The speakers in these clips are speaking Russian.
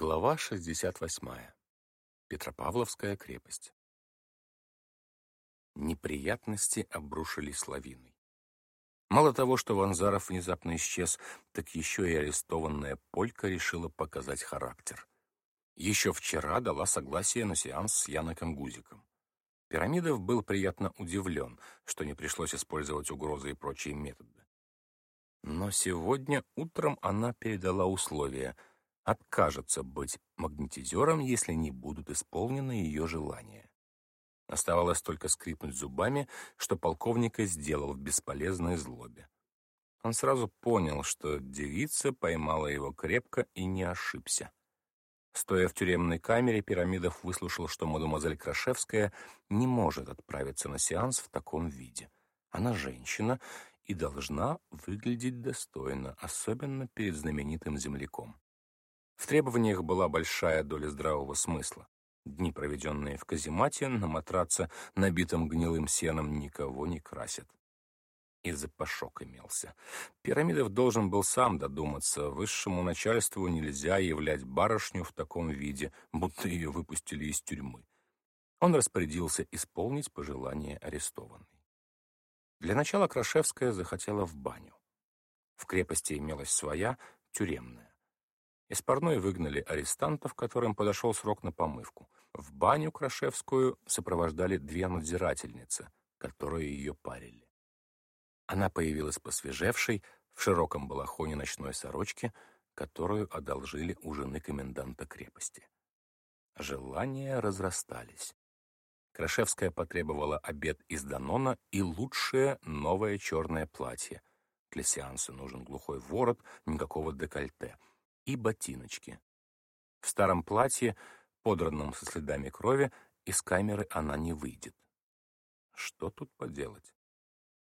Глава 68. Петропавловская крепость. Неприятности обрушились лавиной. Мало того, что Ванзаров внезапно исчез, так еще и арестованная Полька решила показать характер. Еще вчера дала согласие на сеанс с Яноком Гузиком. Пирамидов был приятно удивлен, что не пришлось использовать угрозы и прочие методы. Но сегодня утром она передала условия — откажется быть магнетизером, если не будут исполнены ее желания. Оставалось только скрипнуть зубами, что полковника сделал в бесполезной злобе. Он сразу понял, что девица поймала его крепко и не ошибся. Стоя в тюремной камере, Пирамидов выслушал, что мадемуазель Крашевская не может отправиться на сеанс в таком виде. Она женщина и должна выглядеть достойно, особенно перед знаменитым земляком. Требованиях была большая доля здравого смысла. Дни, проведенные в каземате, на матраце, набитом гнилым сеном, никого не красят. И запашок имелся. Пирамидов должен был сам додуматься. Высшему начальству нельзя являть барышню в таком виде, будто ее выпустили из тюрьмы. Он распорядился исполнить пожелание арестованной. Для начала Крашевская захотела в баню. В крепости имелась своя, тюремная. Из парной выгнали арестантов, которым подошел срок на помывку. В баню Крашевскую сопровождали две надзирательницы, которые ее парили. Она появилась посвежевшей, в широком балахоне ночной сорочки, которую одолжили у жены коменданта крепости. Желания разрастались. Крашевская потребовала обед из Данона и лучшее новое черное платье. Для сеанса нужен глухой ворот, никакого декольте — и ботиночки. В старом платье, подранном со следами крови, из камеры она не выйдет. Что тут поделать?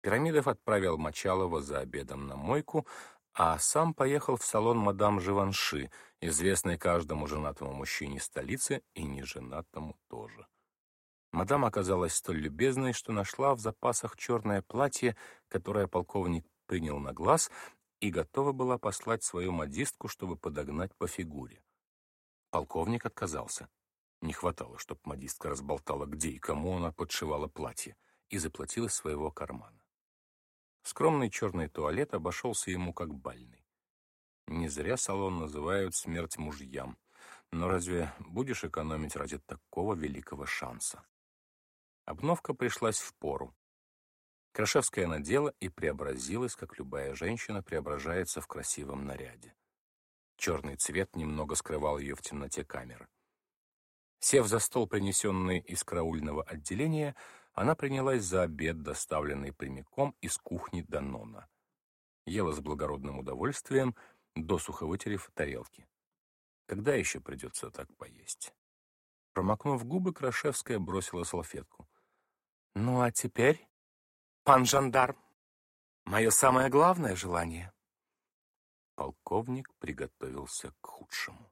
Пирамидов отправил Мочалова за обедом на мойку, а сам поехал в салон мадам Живанши, известной каждому женатому мужчине столицы и неженатому тоже. Мадам оказалась столь любезной, что нашла в запасах черное платье, которое полковник принял на глаз и готова была послать свою модистку, чтобы подогнать по фигуре. Полковник отказался. Не хватало, чтобы модистка разболтала, где и кому она подшивала платье, и заплатила из своего кармана. Скромный черный туалет обошелся ему как бальный. Не зря салон называют «смерть мужьям». Но разве будешь экономить ради такого великого шанса? Обновка пришлась в пору. Крашевская надела и преобразилась, как любая женщина преображается в красивом наряде. Черный цвет немного скрывал ее в темноте камеры. Сев за стол, принесенный из караульного отделения, она принялась за обед, доставленный прямиком из кухни Данона. Ела с благородным удовольствием, досуха вытерев тарелки. Когда еще придется так поесть? Промокнув губы, Крашевская бросила салфетку. «Ну а теперь...» пан жандарм, мое самое главное желание. Полковник приготовился к худшему.